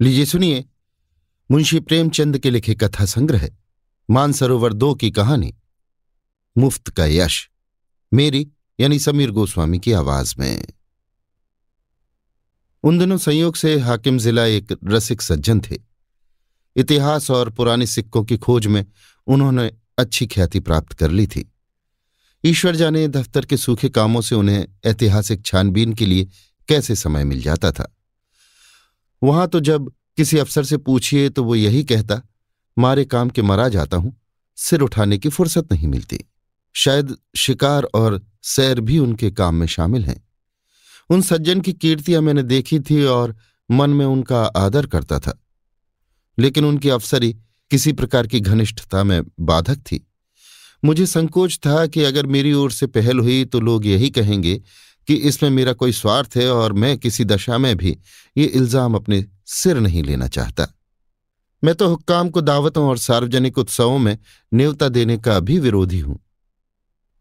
लीजिए सुनिए। मुंशी प्रेमचंद के लिखे कथा संग्रह, मानसरोवर दो की कहानी। मुफ़्त का यश, मेरी यानी समीर गोस्वामी की आवाज़ में। उन दिनों संयोग से हाकिम जिला एक रसिक सज्जन थे। इतिहास और पुराने सिक्कों की खोज में उन्होंने अच्छी ख्याति प्राप्त कर ली थी। ईश्वर जाने दफ्तर के सूखे कामों से उन्हें ऐतिहासिक छानबीन के लिए कैसे समय मिल जाता था? वहाँ तो जब किसी अफसर से पूछिए तो वो यही कहता, मारे काम के मरा जाता हूँ, सिर उठाने की फुर्सत नहीं मिलती। शायद शिकार और सैर भी उनके काम में शामिल हैं। उन सज्जन की कीर्तियाँ मैंने देखी थी और मन में उनका आदर करता था। लेकिन उनकी अफसरी किसी प्रकार की घनिष्ठता में बाधक थी। मुझे संकोच था कि अगर मेरी ओर से पहल हुई तो लोग यही कहेंगे कि इसमें मेरा कोई स्वार्थ है और मैं किसी दशा में भी ये इल्ज़ाम अपने सिर नहीं लेना चाहता। मैं तो हुक्काम को दावतों और सार्वजनिक उत्सवों में न्योता देने का भी विरोधी हूँ।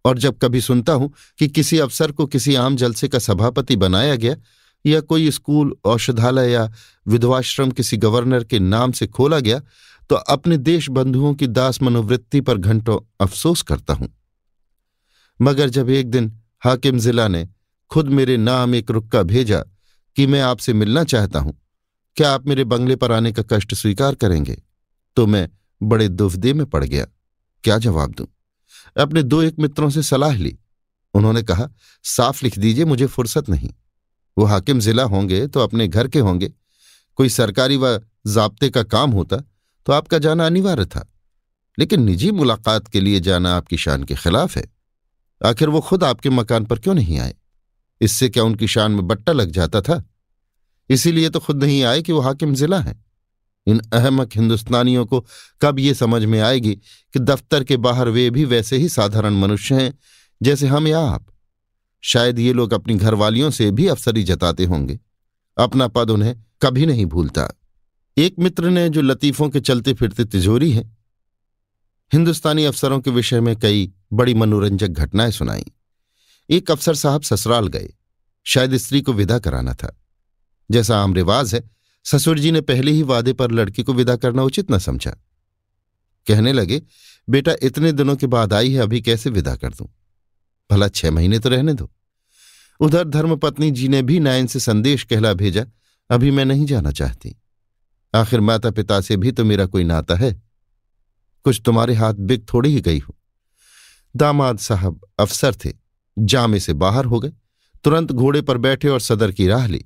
और जब कभी सुनता हूँ कि किसी अफसर को किसी आम जलसे का सभापति बनाया गया या कोई स्कूल, औषधालय या विधवाश्रम किसी गवर्नर के नाम से खोला गया तो अपने देश बंधुओं की दास मनोवृत्ति पर घंटों अफसोस करता हूँ। मगर जब एक दिन हाकिम जिला ने खुद मेरे नाम एक रुक्का भेजा कि मैं आपसे मिलना चाहता हूँ। क्या आप मेरे बंगले पर आने का कष्ट स्वीकार करेंगे? तो मैं बड़े दुफदे में पड़ गया। क्या जवाब दूँ? अपने दो एक मित्रों से सलाह ली। उन्होंने कहा, साफ़ लिख दीजिए, मुझे फुर्सत नहीं। वो हाकिम जिला होंगे तो अपने घर के होंगे। कोई सरकारी व जाब्ते का काम होता तो आपका जाना अनिवार्य था। लेकिन निजी मुलाकात के लिए जाना आपकी शान के खिलाफ है। आखिर वो खुद आपके मकान पर क्यों नहीं आए? इससे क्या उनकी शान में बट्टा लग जाता था? इसीलिए तो खुद नहीं आए कि वो हाकिम जिला है। इन अहमक हिंदुस्तानियों को कब ये समझ में आएगी कि दफ्तर के बाहर वे भी वैसे ही साधारण मनुष्य हैं जैसे हम या आप। शायद ये लोग अपनी घरवालियों से भी अफसरी जताते होंगे। अपना पद उन्हें कभी नहीं भूलता। एक मित्र ने जो लतीफों के चलते फिरते तिजोरी है। हिंदुस्तानी अफसरों के विषय में कई बड़ी मनोरंजक घटनाएँ सुनाई। एक अफसर साहब ससुराल गए। शायद स्त्री को विदा कराना था। जैसा आम रिवाज है, ससुर जी ने पहले ही वादे पर लड़की को विदा करना उचित न समझा। कहने लगे, बेटा, इतने दिनों के बाद आई है, अभी कैसे विदा कर दूँ? भला छह महीने तो रहने दो। उधर धर्मपत्नी जी ने भी नायन से संदेश कहला भेजा, अभी मैं नहीं जाना चाहती। आखिर माता पिता से भी तो मेरा कोई नाता है। कुछ तुम्हारे हाथ बिक थोड़ी ही गई हो। दामाद साहब अफसर थे। जामे से बाहर हो गए। तुरंत घोड़े पर बैठे और सदर की राह ली।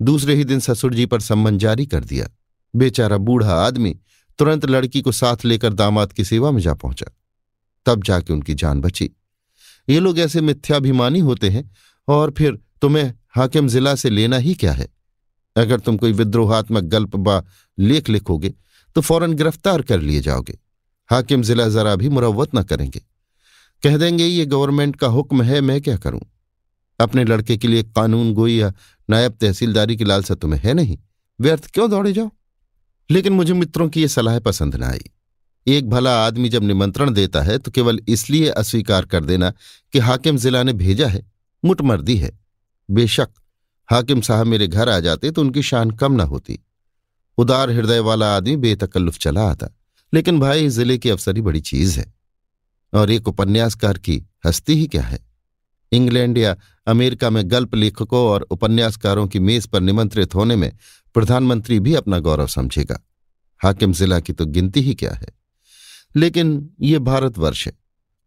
दूसरे ही दिन ससुर जी पर सम्मन जारी कर दिया। बेचारा बूढ़ा आदमी तुरंत लड़की को साथ लेकर दामाद की सेवा में जा पहुँचा। तब जाके उनकी जान बची। ये लोग ऐसे मिथ्याभिमानी होते हैं, और फिर तुम्हें हाकिम जिला से लेना ही क्या है? अगर तुम कोई विद्रोहात्मक गल्प बा लेख लिखोगे तो फ़ौरन गिरफ़्तार कर लिए जाओगे। हाकिम जिला जरा भी मुरवत न करेंगे। कह देंगे, ये गवर्नमेंट का हुक्म है, मैं क्या करूँ? अपने लड़के के लिए कानून गोई या नायब तहसीलदारी की लालसा तुम्हें है नहीं? व्यर्थ क्यों दौड़े जाओ? लेकिन मुझे मित्रों की यह सलाह पसंद न आई। एक भला आदमी जब निमंत्रण देता है तो केवल इसलिए अस्वीकार कर देना कि हाकिम जिला ने भेजा है, मुटमर्दी है। बेशक, हाकिम साहब मेरे घर आ जाते तो उनकी शान कम न होती। उदार हृदय वाला आदमी बेतकल्लुफ चला आता। लेकिन भाई, ज़िले की अफसरी बड़ी चीज़ है। और एक उपन्यासकार की हस्ती ही क्या है? इंग्लैंड या अमेरिका में गल्प लेखकों और उपन्यासकारों की मेज पर निमंत्रित होने में प्रधानमंत्री भी अपना गौरव समझेगा। हाकिम जिला की तो गिनती ही क्या है? लेकिन ये भारतवर्ष है,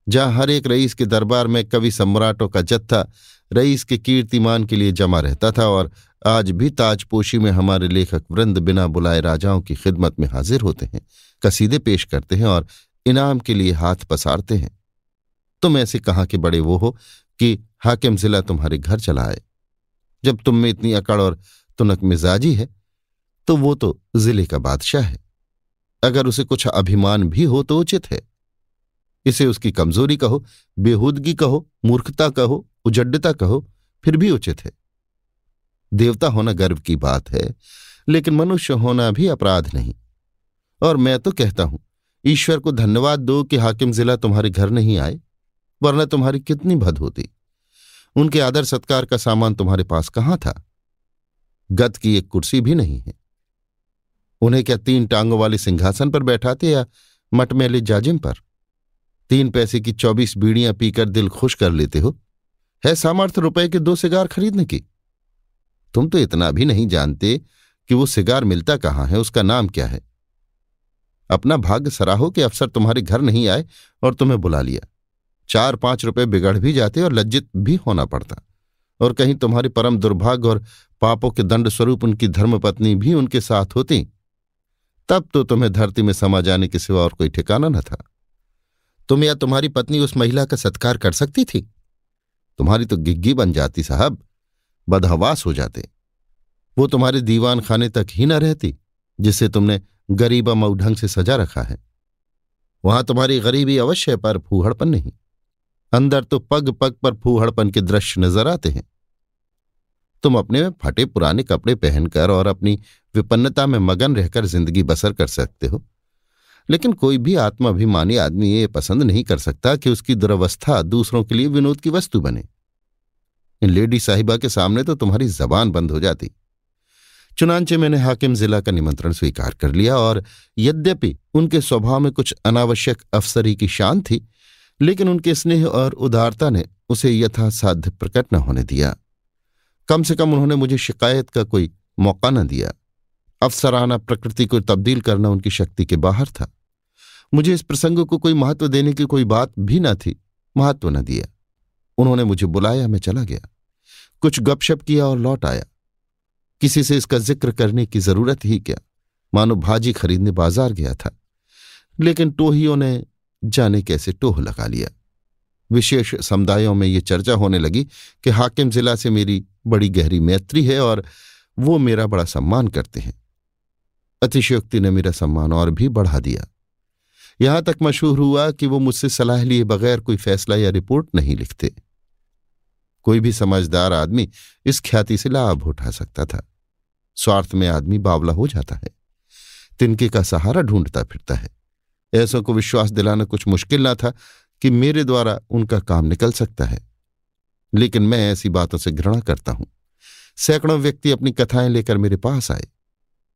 जहाँ हर एक रईस के दरबार में कवि सम्राटों का जत्था रईस के कीर्तिमान के लिए जमा रहता था और आज भी ताजपोशी में हमारे लेखक वृंद बिना बुलाए राजाओं की खिदमत में हाजिर होते हैं, कसीदे पेश करते हैं और इनाम के लिए हाथ पसारते हैं। तुम ऐसे कहाँ के बड़े वो हो कि हाकिम जिला तुम्हारे घर चला आए? जब तुम में इतनी अकड़ और तुनक मिजाजी है तो वो तो ज़िले का बादशाह है। अगर उसे कुछ अभिमान भी हो तो उचित है। इसे उसकी कमज़ोरी कहो, बेहूदगी कहो, मूर्खता कहो, उजड्डता कहो, फिर भी उचित है। देवता होना गर्व की बात है, लेकिन मनुष्य होना भी अपराध नहीं। और मैं तो कहता हूँ ईश्वर को धन्यवाद दो कि हाकिम जिला तुम्हारे घर नहीं आए, वरना तुम्हारी कितनी भद होती। उनके आदर सत्कार का सामान तुम्हारे पास कहाँ था? गत की एक कुर्सी भी नहीं है। उन्हें क्या तीन टांगों वाले सिंहासन पर बैठाते या मटमैले जाजिम पर? तीन पैसे की चौबीस बीड़ियाँ पीकर दिल खुश कर लेते हो। है सामर्थ्य रुपए के दो सिगार खरीदने की? तुम तो इतना भी नहीं जानते कि वो सिगार मिलता कहाँ है, उसका नाम क्या है। अपना भाग्य सराहो कि अफसर तुम्हारे घर नहीं आए और तुम्हें बुला लिया। चार पाँच रुपए बिगड़ भी जाते और लज्जित भी होना पड़ता। और कहीं तुम्हारे परम दुर्भाग्य और पापों के दंड स्वरूप उनकी धर्मपत्नी भी उनके साथ होती, तब तो तुम्हें धरती में समा जाने के सिवा और कोई ठिकाना न था। तुम या तुम्हारी पत्नी उस महिला का सत्कार कर सकती थी? तुम्हारी तो गिग्गी बन जाती साहब, बदहवास हो जाते। वो तुम्हारे दीवान खाने तक ही न रहती जिससे तुमने गरीबा मऊ ढंग से सजा रखा है। वहाँ तुम्हारी गरीबी अवश्य पर फूहड़पन नहीं। अंदर तो पग पग पर फूहड़पन के दृश्य नज़र आते हैं। तुम अपने फटे पुराने कपड़े पहनकर और अपनी विपन्नता में मगन रहकर ज़िंदगी बसर कर सकते हो। लेकिन कोई भी आत्माभिमानी आदमी ये पसंद नहीं कर सकता कि उसकी दुर्वस्था दूसरों के लिए विनोद की वस्तु बने। लेडी साहिबा के सामने तो तुम्हारी जबान बंद हो जाती। चुनांचे मैंने हाकिम जिला का निमंत्रण स्वीकार कर लिया और यद्यपि उनके स्वभाव में कुछ अनावश्यक अफसरी की शान थी, लेकिन उनके स्नेह और उदारता ने उसे यथासाध्य प्रकट न होने दिया। कम से कम उन्होंने मुझे शिकायत का कोई मौका न दिया। अफसराना प्रकृति को तब्दील करना उनकी शक्ति के बाहर था। मुझे इस प्रसंग को कोई महत्व देने की कोई बात भी न थी, महत्व न दिया। उन्होंने मुझे बुलाया, मैं चला गया। कुछ गपशप किया और लौट आया। किसी से इसका ज़िक्र करने की ज़रूरत ही क्या? मानो भाजी खरीदने बाज़ार गया था। लेकिन टोहियों ने जाने कैसे टोह लगा लिया। विशेष समुदायों में ये चर्चा होने लगी कि हाकिम जिला से मेरी बड़ी गहरी मैत्री है और वो मेरा बड़ा सम्मान करते हैं। अतिशयोक्ति ने मेरा सम्मान और भी बढ़ा दिया। यहाँ तक मशहूर हुआ कि वो मुझसे सलाह लिए बगैर कोई फैसला या रिपोर्ट नहीं लिखते। कोई भी समझदार आदमी इस ख्याति से लाभ उठा सकता था। स्वार्थ में आदमी बावला हो जाता है। तिनके का सहारा ढूंढता फिरता है। ऐसों को विश्वास दिलाना कुछ मुश्किल ना था कि मेरे द्वारा उनका काम निकल सकता है। लेकिन मैं ऐसी बातों से घृणा करता हूँ। सैकड़ों व्यक्ति अपनी कथाएँ लेकर मेरे पास आए।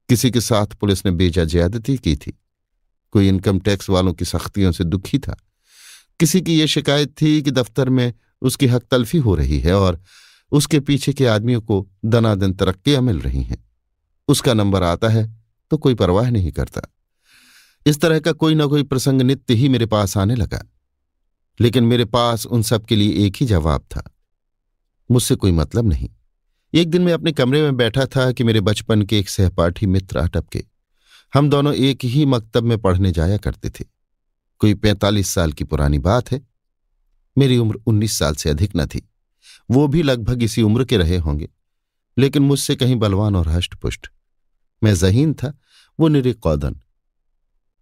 किसी के साथ पुलिस ने बेजा ज्यादती की थी। कोई इनकम टैक्स वालों की सख्तियों से दुखी था। किसी की यह शिकायत थी कि दफ्तर में उसकी हक तलफी हो रही है और उसके पीछे के आदमियों को दनादन तरक्कियाँ मिल रही हैं। उसका नंबर आता है तो कोई परवाह नहीं करता। इस तरह का कोई ना कोई प्रसंग नित्य ही मेरे पास आने लगा। लेकिन मेरे पास उन सब के लिए एक ही जवाब था। मुझसे कोई मतलब नहीं। एक दिन मैं अपने कमरे में बैठा था कि मेरे बचपन के एक सहपाठी मित्र अटपके हम दोनों एक ही मकतब में पढ़ने जाया करते थे। कोई पैंतालीस साल की पुरानी बात है। मेरी उम्र उन्नीस साल से अधिक न थी। वो भी लगभग इसी उम्र के रहे होंगे। लेकिन मुझसे कहीं बलवान और हष्टपुष्ट। मैं जहीन था, वो निरे कौदन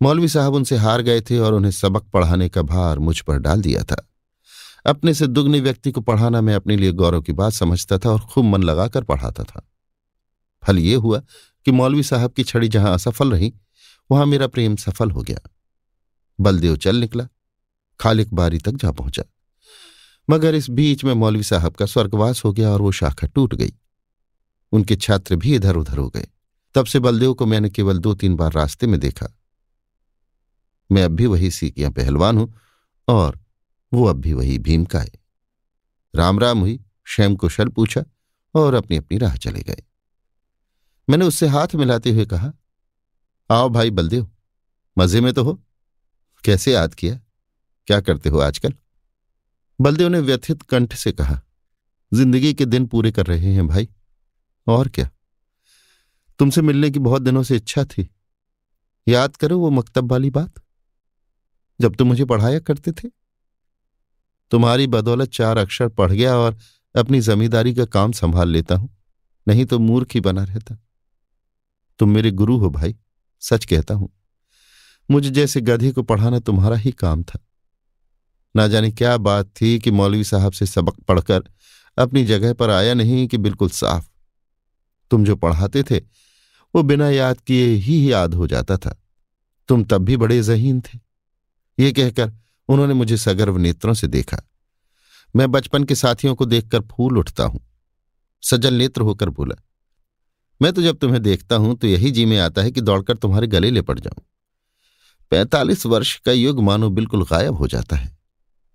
मौलवी साहब उनसे हार गए थे और उन्हें सबक पढ़ाने का भार मुझ पर डाल दिया था। अपने से दुग्ने व्यक्ति को पढ़ाना मैं अपने लिए गौरव की बात समझता था और खूब मन लगाकर पढ़ाता था। फल ये हुआ कि मौलवी साहब की छड़ी जहाँ असफल रही, वहाँ मेरा प्रेम सफल हो गया। बलदेव चल निकला, खालिक बारी तक जा पहुँचा। मगर इस बीच में मौलवी साहब का स्वर्गवास हो गया और वो शाखा टूट गई। उनके छात्र भी इधर उधर हो गए। तब से बलदेव को मैंने केवल दो तीन बार रास्ते में देखा। मैं अब भी वही सीकियाँ पहलवान हूँ और वो अब भी वही भीम का है राम राम हुई शैम कुशल पूछा और अपनी अपनी राह चले गए। मैंने उससे हाथ मिलाते हुए कहा, आओ भाई बलदेव, मज़े में तो हो। कैसे याद किया? क्या करते हो आजकल? बलदेव ने व्यथित कंठ से कहा, ज़िंदगी के दिन पूरे कर रहे हैं भाई। और क्या? तुमसे मिलने की बहुत दिनों से इच्छा थी। याद करो वो मकतब वाली बात। जब तुम मुझे पढ़ाया करते थे। तुम्हारी बदौलत चार अक्षर पढ़ गया और अपनी जमींदारी का काम संभाल लेता हूँ। नहीं तो मूर्ख ही बना रहता। तुम मेरे गुरु हो भाई, सच कहता हूँ। मुझे जैसे गधे को पढ़ाना तुम्हारा ही काम था। ना जाने क्या बात थी कि मौलवी साहब से सबक पढ़कर अपनी जगह पर आया नहीं कि बिल्कुल साफ़। तुम जो पढ़ाते थे, वो बिना याद किए ही याद हो जाता था। तुम तब भी बड़े जहीन थे। ये कहकर उन्होंने मुझे सगर्व नेत्रों से देखा। मैं बचपन के साथियों को देखकर फूल उठता हूँ। सजल नेत्र होकर बोला, मैं तो जब तुम्हें देखता हूँ तो यही जी में आता है कि दौड़कर तुम्हारे गले ले पड़ जाऊँ। पैंतालीस वर्ष का युग मानो बिल्कुल गायब हो जाता है।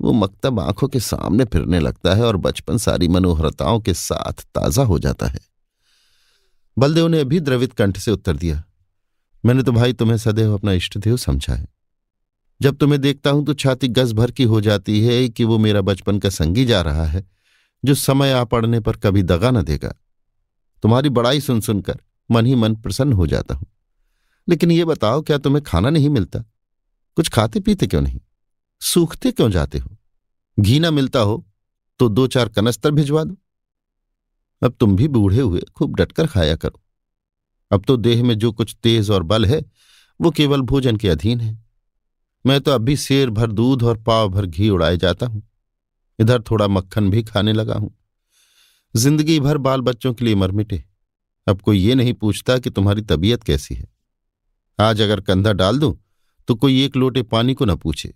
वो मकतब आँखों के सामने फिरने लगता है और बचपन सारी मनोहरताओं के साथ ताज़ा हो जाता है। बलदेव ने अभी द्रवित कंठ से उत्तर दिया, मैंने तो भाई तुम्हें सदैव अपना इष्ट देव समझा है। जब तुम्हें देखता हूँ तो छाती गज भर की हो जाती है कि वो मेरा बचपन का संगी जा रहा है, जो समय आ पड़ने पर कभी दगा न देगा। तुम्हारी बड़ाई सुन सुनकर मन ही मन प्रसन्न हो जाता हूँ। लेकिन ये बताओ, क्या तुम्हें खाना नहीं मिलता? कुछ खाते पीते क्यों नहीं? सूखते क्यों जाते हो? घी ना मिलता हो तो दो चार कनस्तर भिजवा दो। अब तुम भी बूढ़े हुए, खूब डटकर खाया करो। अब तो देह में जो कुछ तेज और बल है, वो केवल भोजन के अधीन है। मैं तो अब भी शेर भर दूध और पाव भर घी उड़ाए जाता हूँ। इधर थोड़ा मक्खन भी खाने लगा हूँ। ज़िंदगी भर बाल बच्चों के लिए मर मिटे। अब कोई ये नहीं पूछता कि तुम्हारी तबीयत कैसी है। आज अगर कंधा डाल दूँ तो कोई एक लोटे पानी को न पूछे।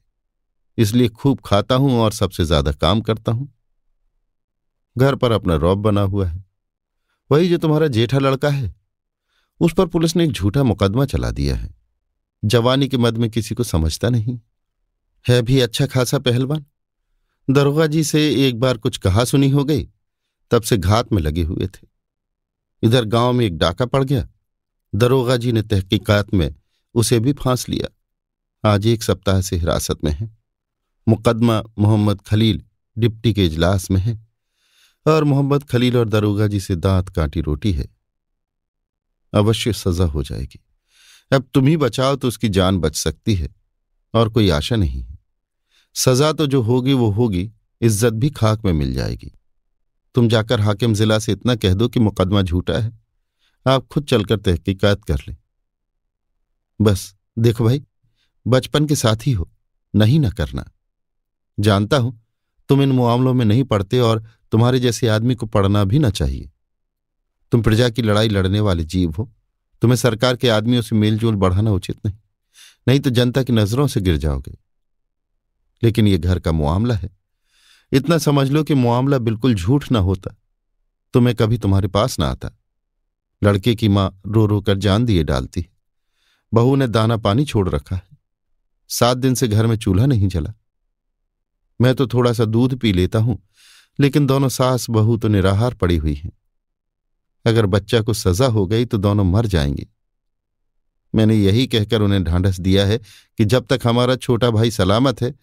इसलिए खूब खाता हूँ और सबसे ज़्यादा काम करता हूँ। घर पर अपना रौब बना हुआ है। वही जो तुम्हारा जेठा लड़का है। उस पर पुलिस ने एक झूठा मुकदमा चला दिया है। जवानी के मद में किसी को समझता नहीं। है भी अच्छा खासा पहलवान। दरोगा जी से एक बार कुछ कहा सुनी हो गई, तब से घात में लगे हुए थे। इधर गाँव में एक डाका पड़ गया। दरोगा जी ने तहकीकात में उसे भी फांस लिया। आज एक सप्ताह से हिरासत में है। मुकदमा मोहम्मद खलील डिप्टी के इजलास में है और मोहम्मद खलील और दरोगा जी से दांत कांटी रोटी है। अवश्य सजा हो जाएगी। अब तुम ही बचाओ तो उसकी जान बच सकती है और कोई आशा नहीं है। सजा तो जो होगी वो होगी, इज़्ज़त भी खाक में मिल जाएगी। तुम जाकर हाकिम जिला से इतना कह दो कि मुकदमा झूठा है। आप खुद चलकर तहकीकात कर लें। बस, देखो भाई, बचपन के साथ ही हो, नहीं ना करना। जानता हूँ, तुम इन मामलों में नहीं पढ़ते और तुम्हारे जैसे आदमी को पढ़ना भी ना चाहिए। तुम प्रजा की लड़ाई लड़ने वाले जीव हो। तुम्हें सरकार के आदमियों से मेलजोल बढ़ाना उचित नहीं। नहीं तो जनता की नज़रों से गिर जाओगे। लेकिन यह घर का मामला है। इतना समझ लो कि मामला बिल्कुल झूठ ना होता। तो मैं कभी तुम्हारे पास ना आता। लड़के की माँ रो रो कर जान दिए डालती। बहू ने दाना पानी छोड़ रखा है। सात दिन से घर में चूल्हा नहीं जला। मैं तो थोड़ा सा दूध पी लेता हूँ, लेकिन दोनों सास बहू तो निराहार पड़ी हुई हैं। अगर बच्चा को सजा हो गई तो दोनों मर जाएँगे। मैंने यही कहकर उन्हें ढांढस दिया है कि जब तक हमारा छोटा भाई सलामत है,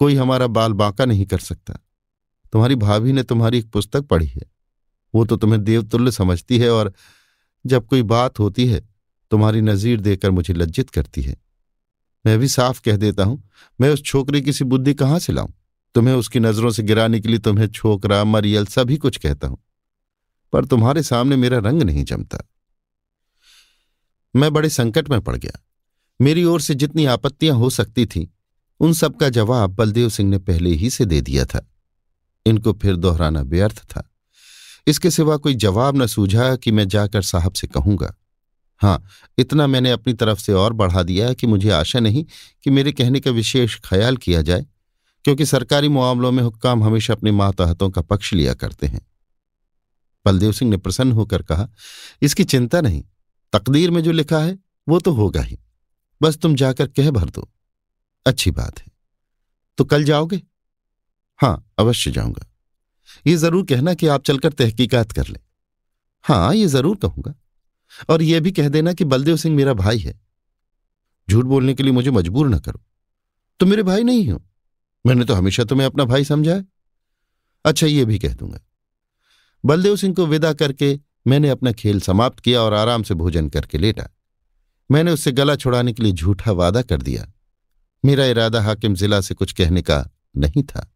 कोई हमारा बाल बांका नहीं कर सकता। तुम्हारी भाभी ने तुम्हारी एक पुस्तक पढ़ी है। वो तो तुम्हें देवतुल्य समझती है और जब कोई बात होती है, तुम्हारी नजीर देकर मुझे लज्जित करती है। मैं भी साफ़ कह देता हूँ, मैं उस छोकरी की सी बुद्धि कहाँ से लाऊं? तुम्हें उसकी नज़रों से गिराने के लिए तुम्हें छोकरा, मरियल सभी कुछ कहता हूँ। पर तुम्हारे सामने मेरा रंग नहीं जमता। मैं बड़े संकट में पड़ गया। मेरी ओर से जितनी आपत्तियाँ हो सकती थीं, उन सब का जवाब बलदेव सिंह ने पहले ही से दे दिया था। इनको फिर दोहराना व्यर्थ था। इसके सिवा कोई जवाब न सूझा कि मैं जाकर साहब से कहूँगा। हाँ इतना मैंने अपनी तरफ़ से और बढ़ा दिया कि मुझे आशा नहीं कि मेरे कहने का विशेष ख्याल किया जाए। क्योंकि सरकारी मामलों में हुक्काम हमेशा अपने मातहतों का पक्ष लिया करते हैं। बलदेव सिंह ने प्रसन्न होकर कहा, इसकी चिंता नहीं, तकदीर में जो लिखा है, वो तो होगा ही। बस तुम जाकर कह भर दो। अच्छी बात है। तो कल जाओगे? हाँ अवश्य जाऊँगा। ये ज़रूर कहना कि आप चलकर तहकीकात कर लें। हाँ ये ज़रूर कहूँगा। और यह भी कह देना कि बलदेव सिंह मेरा भाई है। झूठ बोलने के लिए मुझे मजबूर न करो। तुम मेरे भाई नहीं हो। मैंने तो हमेशा तुम्हें अपना भाई समझा है। अच्छा ये भी कह दूँगा। बलदेव सिंह को विदा करके मैंने अपना खेल समाप्त किया और आराम से भोजन करके लेटा। मैंने उससे गला छुड़ाने के लिए झूठा वादा कर दिया। मेरा इरादा हाकिम जिला से कुछ कहने का नहीं था।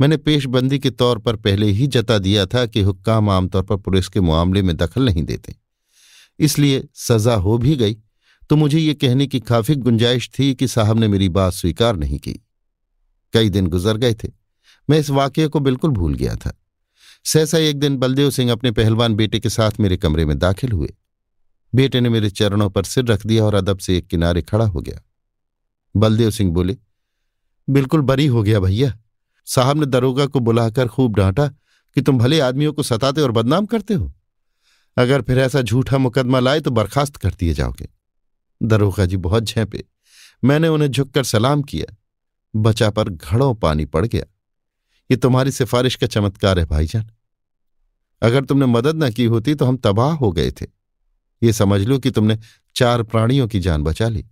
मैंने पेशबंदी के तौर पर पहले ही जता दिया था कि हुक्काम आमतौर पर पुलिस के मामले में दखल नहीं देते। इसलिए सजा हो भी गई तो मुझे ये कहने की काफ़ी गुंजाइश थी कि साहब ने मेरी बात स्वीकार नहीं की। कई दिन गुजर गए थे। मैं इस वाक्य को बिल्कुल भूल गया था। सहसा एक दिन बलदेव सिंह अपने पहलवान बेटे के साथ मेरे कमरे में दाखिल हुए। बेटे ने मेरे चरणों पर सिर रख दिया और अदब से एक किनारे खड़ा हो गया। बलदेव सिंह बोले, बिल्कुल बरी हो गया भैया। साहब ने दरोगा को बुलाकर खूब डांटा कि तुम भले आदमियों को सताते और बदनाम करते हो। अगर फिर ऐसा झूठा मुकदमा लाए तो बर्खास्त कर दिए जाओगे। दरोगा जी बहुत झेपे। मैंने उन्हें झुककर सलाम किया। बचा पर घड़ों पानी पड़ गया। ये तुम्हारी सिफारिश का चमत्कार है, भाईजान। अगर तुमने मदद न की होती तो हम तबाह हो गए थे। ये समझ लो कि तुमने चार प्राणियों की जान बचा ली।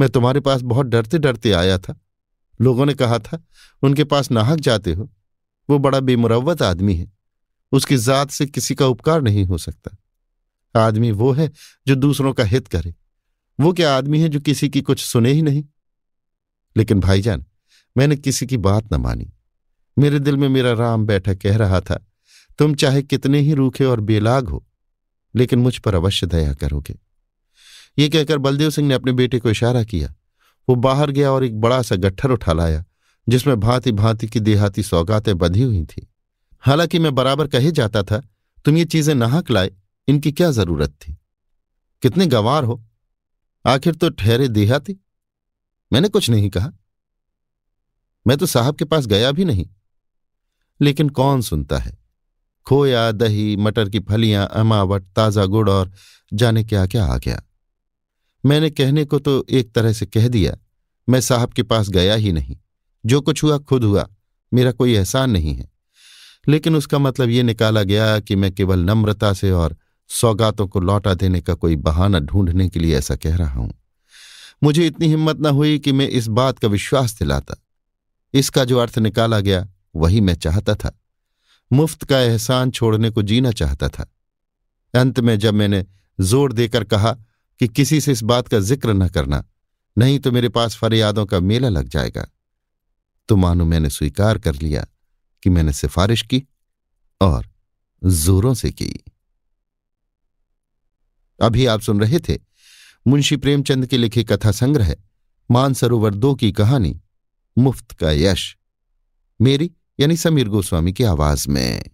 मैं तुम्हारे पास बहुत डरते डरते आया था। लोगों ने कहा था, उनके पास नाहक जाते हो। वो बड़ा बेमुरवत आदमी है। उसकी जात से किसी का उपकार नहीं हो सकता। आदमी वो है जो दूसरों का हित करे। वो क्या आदमी है जो किसी की कुछ सुने ही नहीं? लेकिन भाईजान, मैंने किसी की बात न मानी। मेरे दिल में मेरा राम बैठा कह रहा था, तुम चाहे कितने ही रूखे और बेलाग हो, लेकिन मुझ पर अवश्य दया करोगे। ये कहकर बलदेव सिंह ने अपने बेटे को इशारा किया। वो बाहर गया और एक बड़ा सा गट्ठर उठा लाया, जिसमें भांति भांति की देहाती सौगातें बंधी हुई थी। हालाँकि मैं बराबर कहे जाता था, तुम ये चीज़ें नाहक लाए, इनकी क्या ज़रूरत थी? कितने गवार हो? आखिर तो ठहरे देहाती मैंने कुछ नहीं कहा। मैं तो साहब के पास गया भी नहीं। लेकिन कौन सुनता है? खोया, दही, मटर की फलियाँ, अमावट, ताज़ा गुड़ और जाने क्या क्या आ गया। मैंने कहने को तो एक तरह से कह दिया, मैं साहब के पास गया ही नहीं। जो कुछ हुआ, खुद हुआ, मेरा कोई एहसान नहीं है। लेकिन उसका मतलब ये निकाला गया कि मैं केवल नम्रता से और सौगातों को लौटा देने का कोई बहाना ढूँढने के लिए ऐसा कह रहा हूँ। मुझे इतनी हिम्मत न हुई कि मैं इस बात का विश्वास दिलाता। इसका जो अर्थ निकाला गया, वही मैं चाहता था। मुफ़्त का एहसान छोड़ने को जीना चाहता था। अंत में जब मैंने ज़ोर देकर कहा कि किसी से इस बात का ज़िक्र न करना, नहीं तो मेरे पास फरियादों का मेला लग जाएगा। तो मानो मैंने स्वीकार कर लिया कि मैंने सिफारिश की और जोरों से की। अभी आप सुन रहे थे मुंशी प्रेमचंद के लिखे कथा संग्रह मानसरोवर दो की कहानी, मुफ़्त का यश। मेरी यानी समीर गोस्वामी की आवाज़ में।